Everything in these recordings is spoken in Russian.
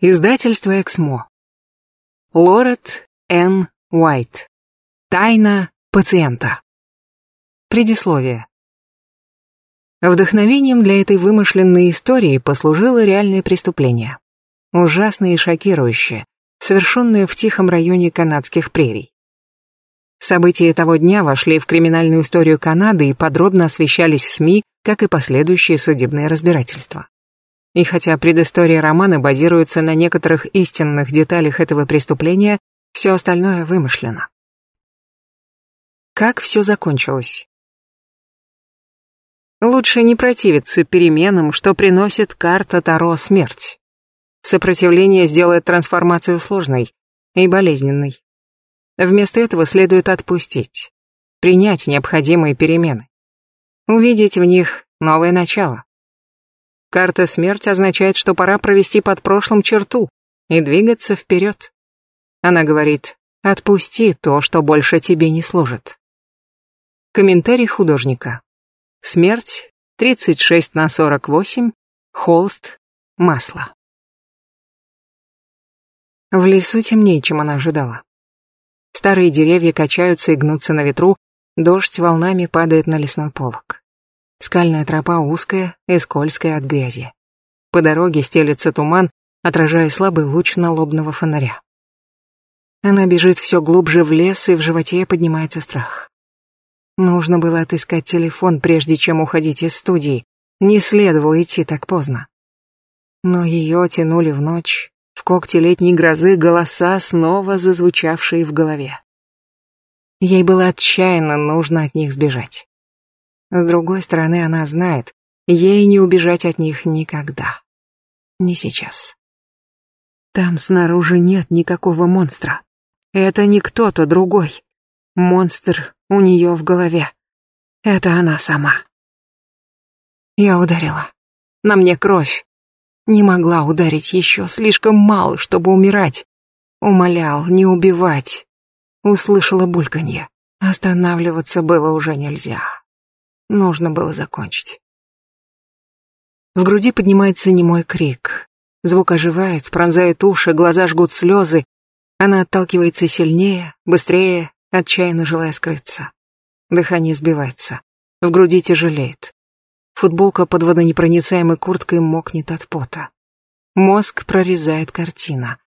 Издательство Эксмо. Лорет Н. Уайт. Тайна пациента. Предисловие. Вдохновением для этой вымышленной истории послужило реальное преступление. Ужасное и шокирующее, совершенное в тихом районе канадских прерий. События того дня вошли в криминальную историю Канады и подробно освещались в СМИ, как и последующие судебные разбирательства. И хотя предыстория романа базируется на некоторых истинных деталях этого преступления, все остальное вымышлено. Как все закончилось? Лучше не противиться переменам, что приносит карта Таро смерть. Сопротивление сделает трансформацию сложной и болезненной. Вместо этого следует отпустить, принять необходимые перемены, увидеть в них новое начало. Карта «Смерть» означает, что пора провести под прошлым черту и двигаться вперед. Она говорит «Отпусти то, что больше тебе не служит». Комментарий художника. «Смерть» 36 на 48, холст, масло. В лесу темнее, чем она ожидала. Старые деревья качаются и гнутся на ветру, дождь волнами падает на лесной полог. Скальная тропа узкая и скользкая от грязи. По дороге стелется туман, отражая слабый луч налобного фонаря. Она бежит все глубже в лес, и в животе поднимается страх. Нужно было отыскать телефон, прежде чем уходить из студии. Не следовало идти так поздно. Но ее тянули в ночь, в когте летней грозы голоса, снова зазвучавшие в голове. Ей было отчаянно нужно от них сбежать. С другой стороны, она знает, ей не убежать от них никогда. Не сейчас. Там снаружи нет никакого монстра. Это не кто-то другой. Монстр у нее в голове. Это она сама. Я ударила. На мне кровь. Не могла ударить еще, слишком мало, чтобы умирать. Умолял не убивать. Услышала бульканье. Останавливаться было уже нельзя. Нужно было закончить. В груди поднимается немой крик. Звук оживает, пронзает уши, глаза жгут слезы. Она отталкивается сильнее, быстрее, отчаянно желая скрыться. Дыхание сбивается. В груди тяжелеет. Футболка под водонепроницаемой курткой мокнет от пота. Мозг прорезает картина.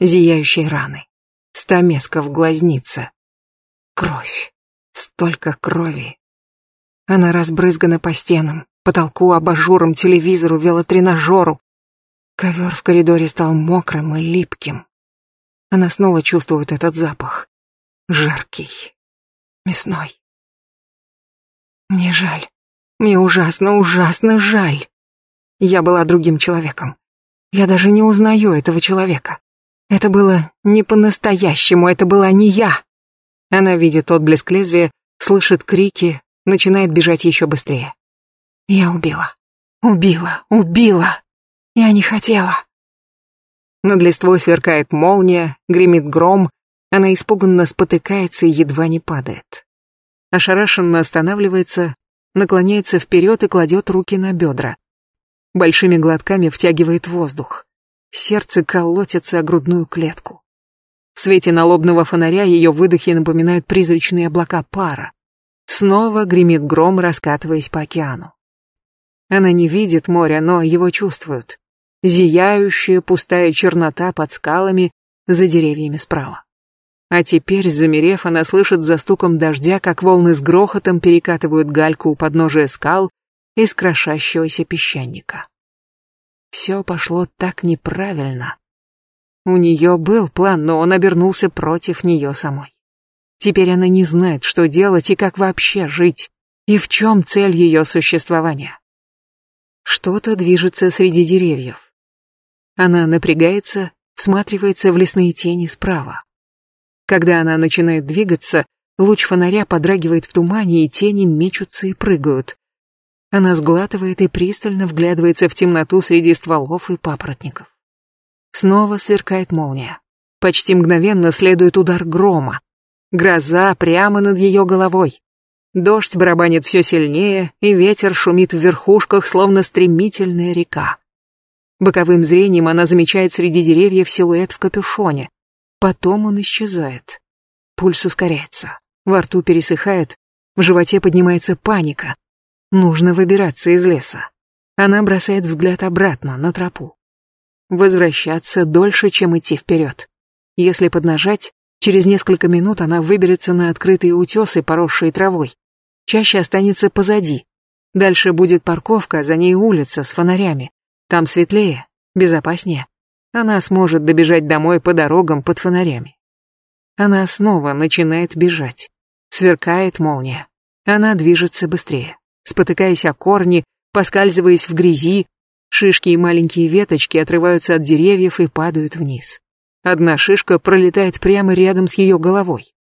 Зияющие раны. Стамеска в глазнице. Кровь. Столько крови. Она разбрызгана по стенам, потолку, абажурам, телевизору, велотренажеру. Ковер в коридоре стал мокрым и липким. Она снова чувствует этот запах. Жаркий. Мясной. Мне жаль. Мне ужасно, ужасно жаль. Я была другим человеком. Я даже не узнаю этого человека. Это было не по-настоящему, это была не я. Она видит отблеск лезвия, слышит крики, начинает бежать еще быстрее. Я убила. Убила, убила. Я не хотела. Над листвой сверкает молния, гремит гром, она испуганно спотыкается и едва не падает. Ошарашенно останавливается, наклоняется вперед и кладет руки на бедра. Большими глотками втягивает воздух. Сердце колотится о грудную клетку. В свете налобного фонаря ее выдохи напоминают призрачные облака пара. Снова гремит гром, раскатываясь по океану. Она не видит моря, но его чувствуют. Зияющая пустая чернота под скалами, за деревьями справа. А теперь, замерев, она слышит за стуком дождя, как волны с грохотом перекатывают гальку у подножия скал из крошащегося песчаника. Все пошло так неправильно. У нее был план, но он обернулся против нее самой. Теперь она не знает, что делать и как вообще жить, и в чем цель ее существования. Что-то движется среди деревьев. Она напрягается, всматривается в лесные тени справа. Когда она начинает двигаться, луч фонаря подрагивает в тумане, и тени мечутся и прыгают. Она сглатывает и пристально вглядывается в темноту среди стволов и папоротников. Снова сверкает молния. Почти мгновенно следует удар грома, Гроза прямо над ее головой. Дождь барабанит все сильнее, и ветер шумит в верхушках, словно стремительная река. Боковым зрением она замечает среди деревьев силуэт в капюшоне. Потом он исчезает. Пульс ускоряется. Во рту пересыхает, в животе поднимается паника. Нужно выбираться из леса. Она бросает взгляд обратно, на тропу. Возвращаться дольше, чем идти вперед. Если поднажать, Через несколько минут она выберется на открытые утесы, поросшие травой. Чаще останется позади. Дальше будет парковка, за ней улица с фонарями. Там светлее, безопаснее. Она сможет добежать домой по дорогам под фонарями. Она снова начинает бежать. Сверкает молния. Она движется быстрее, спотыкаясь о корни, поскальзываясь в грязи, шишки и маленькие веточки отрываются от деревьев и падают вниз. Одна шишка пролетает прямо рядом с ее головой.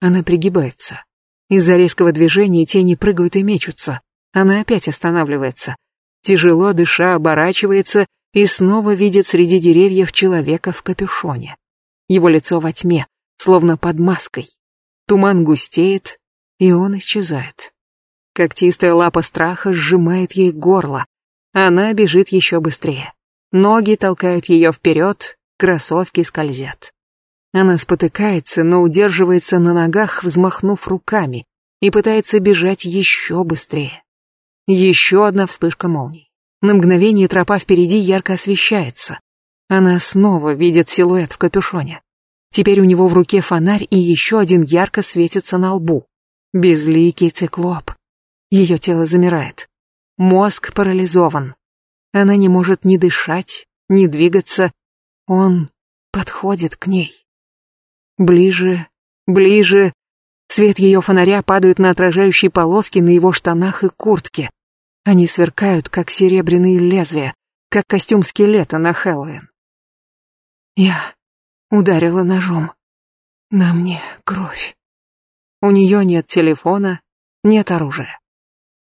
Она пригибается. Из-за резкого движения тени прыгают и мечутся. Она опять останавливается. Тяжело дыша оборачивается и снова видит среди деревьев человека в капюшоне. Его лицо во тьме, словно под маской. Туман густеет, и он исчезает. Когтистая лапа страха сжимает ей горло. Она бежит еще быстрее. Ноги толкают ее вперед, кроссовки скользят. Она спотыкается, но удерживается на ногах, взмахнув руками, и пытается бежать еще быстрее. Еще одна вспышка молний. На мгновение тропа впереди ярко освещается. Она снова видит силуэт в капюшоне. Теперь у него в руке фонарь и еще один ярко светится на лбу. Безликий циклоп. Ее тело замирает. Мозг парализован. Она не может ни дышать, ни двигаться, он подходит к ней. Ближе, ближе. Свет ее фонаря падает на отражающие полоски на его штанах и куртке. Они сверкают, как серебряные лезвия, как костюм скелета на Хэллоуин. Я ударила ножом. На мне кровь. У нее нет телефона, нет оружия.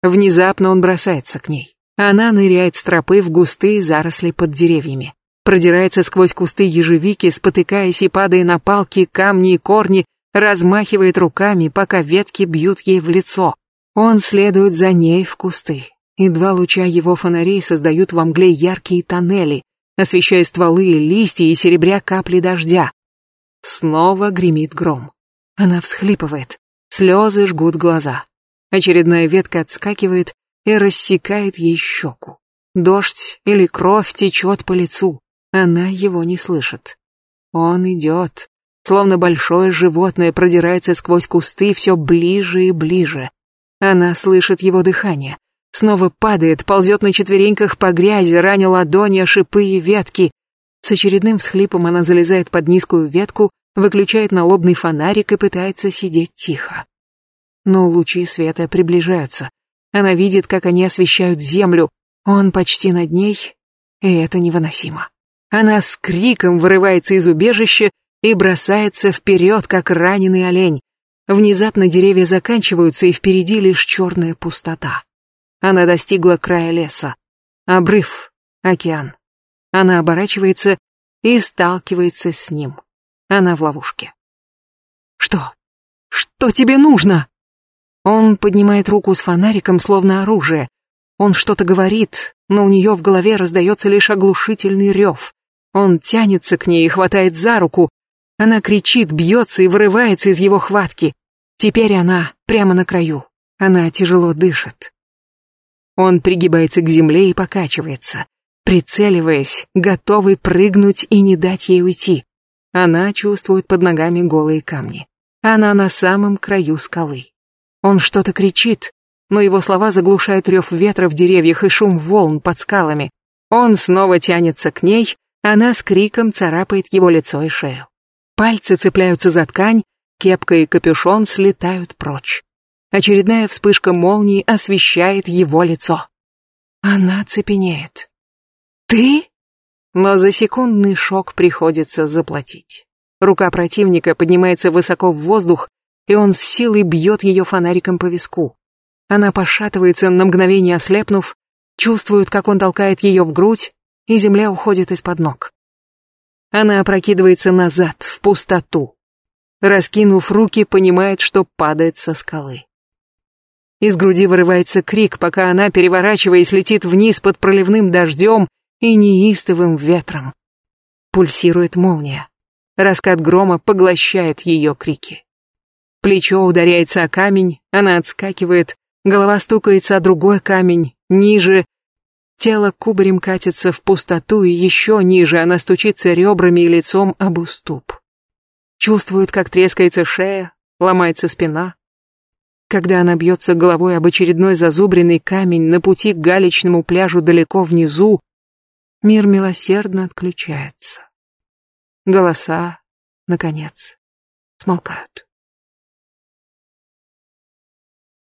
Внезапно он бросается к ней. Она ныряет с тропы в густые заросли под деревьями продирается сквозь кусты ежевики, спотыкаясь и падая на палки, камни и корни, размахивает руками, пока ветки бьют ей в лицо. Он следует за ней в кусты, и два луча его фонарей создают во мгле яркие тоннели, освещая стволы и листья и серебря капли дождя. Снова гремит гром. Она всхлипывает, слезы жгут глаза. Очередная ветка отскакивает и рассекает ей щеку. Дождь или кровь течет по лицу. Она его не слышит. Он идет, словно большое животное продирается сквозь кусты все ближе и ближе. Она слышит его дыхание. Снова падает, ползет на четвереньках по грязи, раня ладони, а шипы и ветки. С очередным всхлипом она залезает под низкую ветку, выключает налобный фонарик и пытается сидеть тихо. Но лучи света приближаются. Она видит, как они освещают землю. Он почти над ней, и это невыносимо. Она с криком вырывается из убежища и бросается вперед, как раненый олень. Внезапно деревья заканчиваются, и впереди лишь черная пустота. Она достигла края леса. Обрыв, океан. Она оборачивается и сталкивается с ним. Она в ловушке. «Что? Что тебе нужно?» Он поднимает руку с фонариком, словно оружие. Он что-то говорит, но у нее в голове раздается лишь оглушительный рев. Он тянется к ней и хватает за руку. Она кричит, бьется и вырывается из его хватки. Теперь она прямо на краю. Она тяжело дышит. Он пригибается к земле и покачивается, прицеливаясь, готовый прыгнуть и не дать ей уйти. Она чувствует под ногами голые камни. Она на самом краю скалы. Он что-то кричит, но его слова заглушают рев ветра в деревьях и шум волн под скалами. Он снова тянется к ней, она с криком царапает его лицо и шею. Пальцы цепляются за ткань, кепка и капюшон слетают прочь. Очередная вспышка молнии освещает его лицо. Она цепенеет. «Ты?» Но за секундный шок приходится заплатить. Рука противника поднимается высоко в воздух, и он с силой бьет ее фонариком по виску. Она пошатывается, на мгновение ослепнув, чувствует, как он толкает ее в грудь, и земля уходит из-под ног. Она опрокидывается назад, в пустоту. Раскинув руки, понимает, что падает со скалы. Из груди вырывается крик, пока она, переворачиваясь, летит вниз под проливным дождем и неистовым ветром. Пульсирует молния. Раскат грома поглощает ее крики. Плечо ударяется о камень, она отскакивает, голова стукается о другой камень, ниже, Тело кубарем катится в пустоту и еще ниже, она стучится ребрами и лицом об уступ. Чувствует, как трескается шея, ломается спина. Когда она бьется головой об очередной зазубренный камень на пути к галечному пляжу далеко внизу, мир милосердно отключается. Голоса, наконец, смолкают.